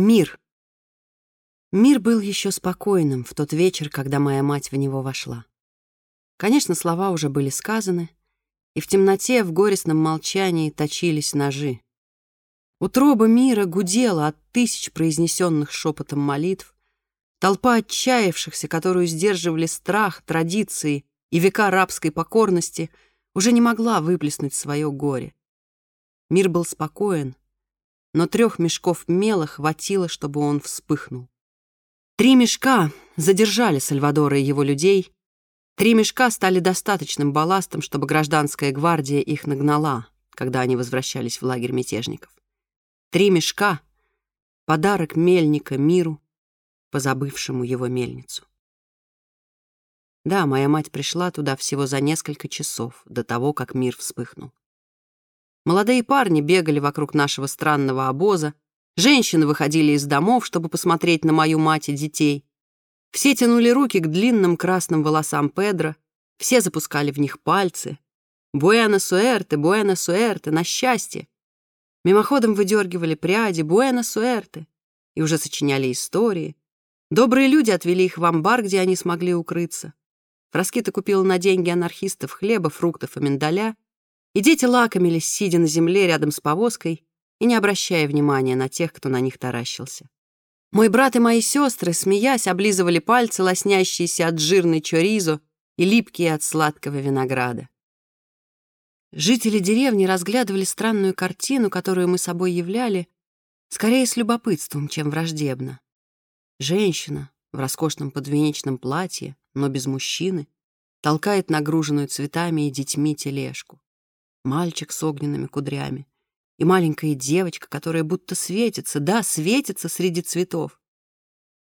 Мир. Мир был еще спокойным в тот вечер, когда моя мать в него вошла. Конечно, слова уже были сказаны, и в темноте, в горестном молчании точились ножи. Утроба мира гудела от тысяч произнесенных шепотом молитв, толпа отчаявшихся, которую сдерживали страх, традиции и века рабской покорности, уже не могла выплеснуть свое горе. Мир был спокоен, но трех мешков мела хватило, чтобы он вспыхнул. Три мешка задержали Сальвадора и его людей. Три мешка стали достаточным балластом, чтобы гражданская гвардия их нагнала, когда они возвращались в лагерь мятежников. Три мешка — подарок мельника миру, позабывшему его мельницу. Да, моя мать пришла туда всего за несколько часов до того, как мир вспыхнул. Молодые парни бегали вокруг нашего странного обоза, женщины выходили из домов, чтобы посмотреть на мою мать и детей. Все тянули руки к длинным красным волосам Педро, все запускали в них пальцы. «Буэна суэрте, буэна суэрте, на счастье!» Мимоходом выдергивали пряди «Буэна суэрте» и уже сочиняли истории. Добрые люди отвели их в амбар, где они смогли укрыться. Фраскита купила на деньги анархистов хлеба, фруктов и миндаля, и дети лакомились, сидя на земле рядом с повозкой и не обращая внимания на тех, кто на них таращился. Мой брат и мои сестры, смеясь, облизывали пальцы, лоснящиеся от жирной чоризо и липкие от сладкого винограда. Жители деревни разглядывали странную картину, которую мы собой являли, скорее с любопытством, чем враждебно. Женщина в роскошном подвенечном платье, но без мужчины, толкает нагруженную цветами и детьми тележку мальчик с огненными кудрями и маленькая девочка, которая будто светится, да, светится среди цветов.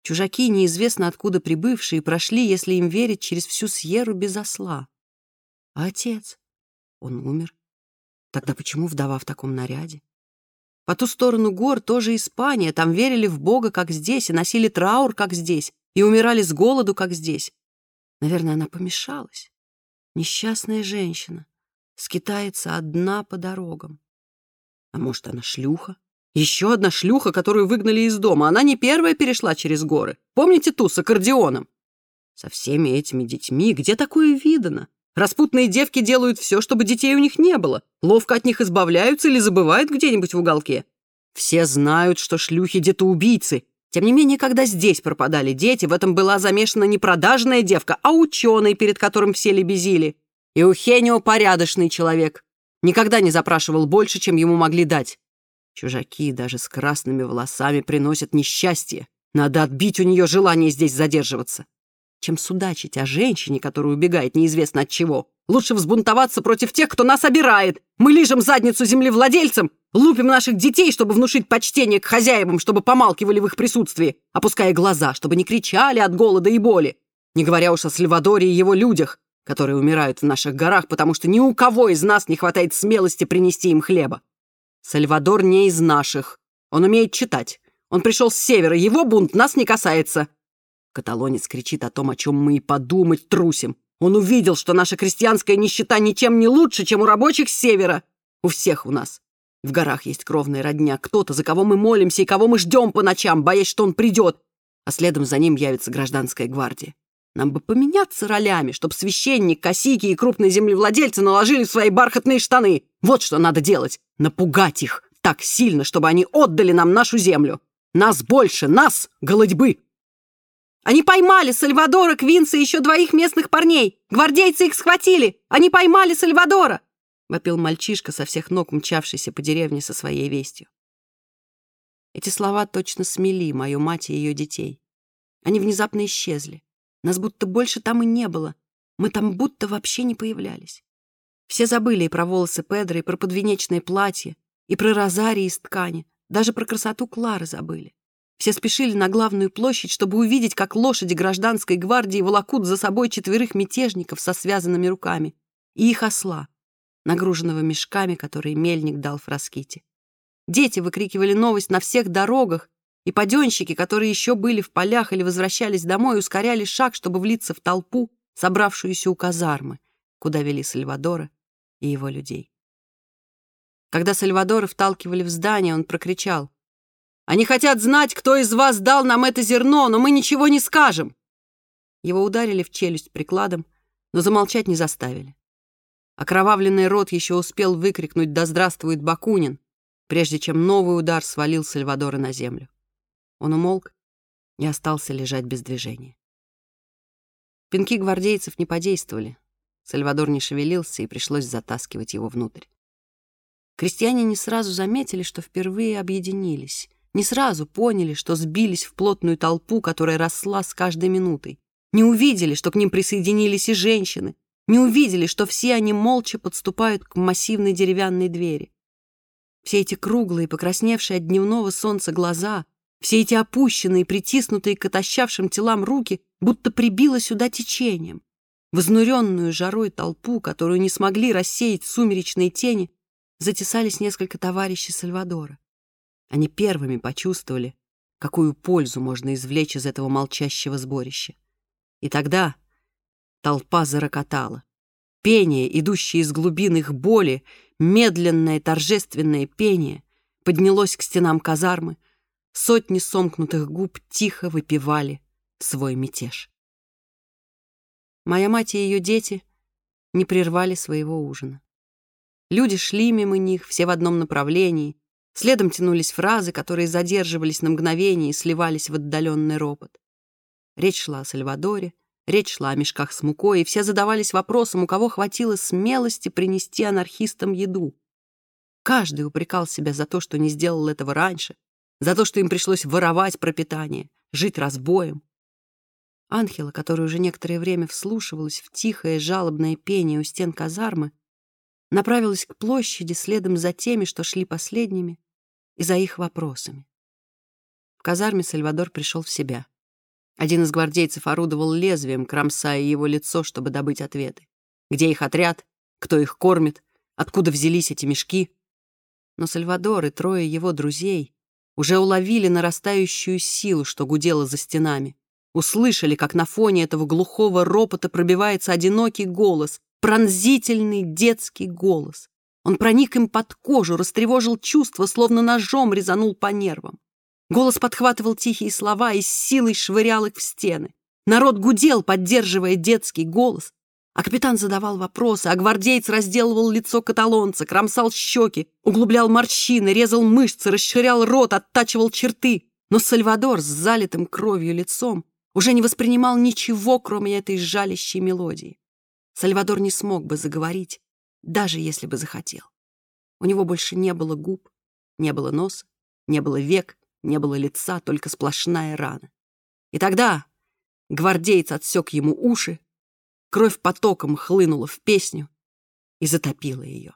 Чужаки, неизвестно откуда прибывшие, прошли, если им верить, через всю Сьерру без осла. А отец? Он умер. Тогда почему вдова в таком наряде? По ту сторону гор тоже Испания, там верили в Бога, как здесь, и носили траур, как здесь, и умирали с голоду, как здесь. Наверное, она помешалась. Несчастная женщина скитается одна по дорогам. А может, она шлюха? Еще одна шлюха, которую выгнали из дома. Она не первая перешла через горы. Помните ту с аккордеоном? Со всеми этими детьми где такое видано? Распутные девки делают все, чтобы детей у них не было. Ловко от них избавляются или забывают где-нибудь в уголке. Все знают, что шлюхи детоубийцы. Тем не менее, когда здесь пропадали дети, в этом была замешана не продажная девка, а ученый, перед которым все лебезили. И Ухенио порядочный человек. Никогда не запрашивал больше, чем ему могли дать. Чужаки даже с красными волосами приносят несчастье. Надо отбить у нее желание здесь задерживаться. Чем судачить о женщине, которая убегает неизвестно от чего. Лучше взбунтоваться против тех, кто нас обирает. Мы лижем задницу землевладельцам, лупим наших детей, чтобы внушить почтение к хозяевам, чтобы помалкивали в их присутствии, опуская глаза, чтобы не кричали от голода и боли. Не говоря уж о Сальвадоре и его людях, которые умирают в наших горах, потому что ни у кого из нас не хватает смелости принести им хлеба. Сальвадор не из наших. Он умеет читать. Он пришел с севера. Его бунт нас не касается. Каталонец кричит о том, о чем мы и подумать трусим. Он увидел, что наша крестьянская нищета ничем не лучше, чем у рабочих с севера. У всех у нас. В горах есть кровная родня. Кто-то, за кого мы молимся и кого мы ждем по ночам, боясь, что он придет. А следом за ним явится гражданская гвардия. Нам бы поменяться ролями, чтобы священник, косики и крупные землевладельцы наложили свои бархатные штаны. Вот что надо делать. Напугать их так сильно, чтобы они отдали нам нашу землю. Нас больше, нас, голодьбы. Они поймали Сальвадора, Квинса и еще двоих местных парней. Гвардейцы их схватили. Они поймали Сальвадора. Вопил мальчишка со всех ног, мчавшийся по деревне со своей вестью. Эти слова точно смели мою мать и ее детей. Они внезапно исчезли. Нас будто больше там и не было. Мы там будто вообще не появлялись. Все забыли и про волосы Педро, и про подвенечное платье, и про розарий из ткани. Даже про красоту Клары забыли. Все спешили на главную площадь, чтобы увидеть, как лошади гражданской гвардии волокут за собой четверых мятежников со связанными руками и их осла, нагруженного мешками, которые мельник дал Фраските. Дети выкрикивали новость на всех дорогах, и паденщики, которые еще были в полях или возвращались домой, ускоряли шаг, чтобы влиться в толпу, собравшуюся у казармы, куда вели Сальвадора и его людей. Когда Сальвадора вталкивали в здание, он прокричал Они хотят знать, кто из вас дал нам это зерно, но мы ничего не скажем!» Его ударили в челюсть прикладом, но замолчать не заставили. Окровавленный рот еще успел выкрикнуть «Да здравствует Бакунин!», прежде чем новый удар свалил Сальвадора на землю. Он умолк и остался лежать без движения. Пинки гвардейцев не подействовали. Сальвадор не шевелился, и пришлось затаскивать его внутрь. Крестьяне не сразу заметили, что впервые объединились. Не сразу поняли, что сбились в плотную толпу, которая росла с каждой минутой. Не увидели, что к ним присоединились и женщины. Не увидели, что все они молча подступают к массивной деревянной двери. Все эти круглые, покрасневшие от дневного солнца глаза, все эти опущенные, притиснутые к отощавшим телам руки, будто прибило сюда течением. В изнуренную жарой толпу, которую не смогли рассеять сумеречные тени, затесались несколько товарищей Сальвадора. Они первыми почувствовали, какую пользу можно извлечь из этого молчащего сборища. И тогда толпа зарокотала. Пение, идущее из глубин их боли, медленное торжественное пение, поднялось к стенам казармы, сотни сомкнутых губ тихо выпивали свой мятеж. Моя мать и ее дети не прервали своего ужина. Люди шли мимо них, все в одном направлении. Следом тянулись фразы, которые задерживались на мгновение и сливались в отдаленный ропот. Речь шла о Сальвадоре, речь шла о мешках с мукой, и все задавались вопросом, у кого хватило смелости принести анархистам еду. Каждый упрекал себя за то, что не сделал этого раньше, за то, что им пришлось воровать пропитание, жить разбоем. Анхела, которая уже некоторое время вслушивалась в тихое жалобное пение у стен казармы, направилась к площади следом за теми, что шли последними, и за их вопросами. В казарме Сальвадор пришел в себя. Один из гвардейцев орудовал лезвием, кромсая его лицо, чтобы добыть ответы. Где их отряд? Кто их кормит? Откуда взялись эти мешки? Но Сальвадор и трое его друзей уже уловили нарастающую силу, что гудела за стенами. Услышали, как на фоне этого глухого ропота пробивается одинокий голос, пронзительный детский голос. Он проник им под кожу, растревожил чувства, словно ножом резанул по нервам. Голос подхватывал тихие слова и с силой швырял их в стены. Народ гудел, поддерживая детский голос. А капитан задавал вопросы, а гвардейц разделывал лицо каталонца, кромсал щеки, углублял морщины, резал мышцы, расширял рот, оттачивал черты. Но Сальвадор с залитым кровью лицом уже не воспринимал ничего, кроме этой жалящей мелодии. Сальвадор не смог бы заговорить, даже если бы захотел. У него больше не было губ, не было носа, не было век, не было лица, только сплошная рана. И тогда гвардеец отсек ему уши, кровь потоком хлынула в песню и затопила ее.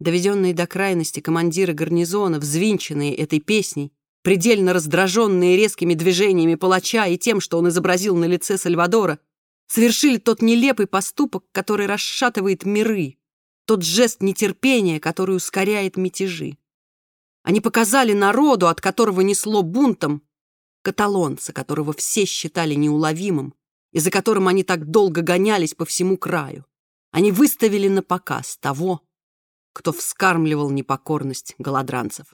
Доведенные до крайности командиры гарнизона, взвинченные этой песней, предельно раздраженные резкими движениями палача и тем, что он изобразил на лице Сальвадора, совершили тот нелепый поступок, который расшатывает миры, тот жест нетерпения, который ускоряет мятежи. Они показали народу, от которого несло бунтом, каталонца, которого все считали неуловимым, и за которым они так долго гонялись по всему краю. Они выставили на показ того, кто вскармливал непокорность голодранцев.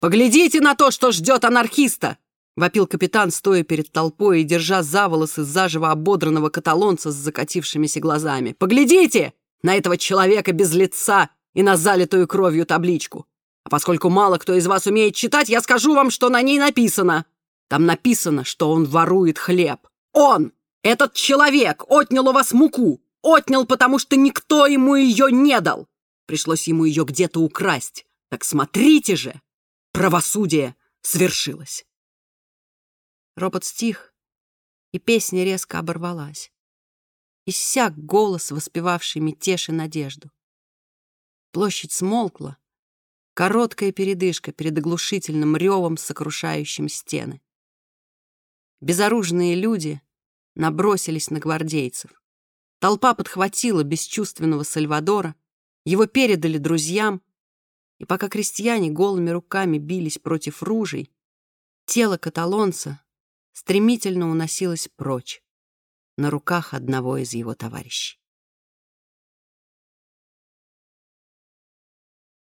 «Поглядите на то, что ждет анархиста!» Вопил капитан, стоя перед толпой и держа за волосы заживо ободранного каталонца с закатившимися глазами. «Поглядите на этого человека без лица и на залитую кровью табличку. А поскольку мало кто из вас умеет читать, я скажу вам, что на ней написано. Там написано, что он ворует хлеб. Он, этот человек, отнял у вас муку. Отнял, потому что никто ему ее не дал. Пришлось ему ее где-то украсть. Так смотрите же, правосудие свершилось. Ропот стих, и песня резко оборвалась. Иссяк голос, воспевавший мятеж и надежду. Площадь смолкла. Короткая передышка перед оглушительным ревом, сокрушающим стены. Безоружные люди набросились на гвардейцев. Толпа подхватила бесчувственного Сальвадора, его передали друзьям, и пока крестьяне голыми руками бились против ружей, тело каталонца стремительно уносилась прочь на руках одного из его товарищей.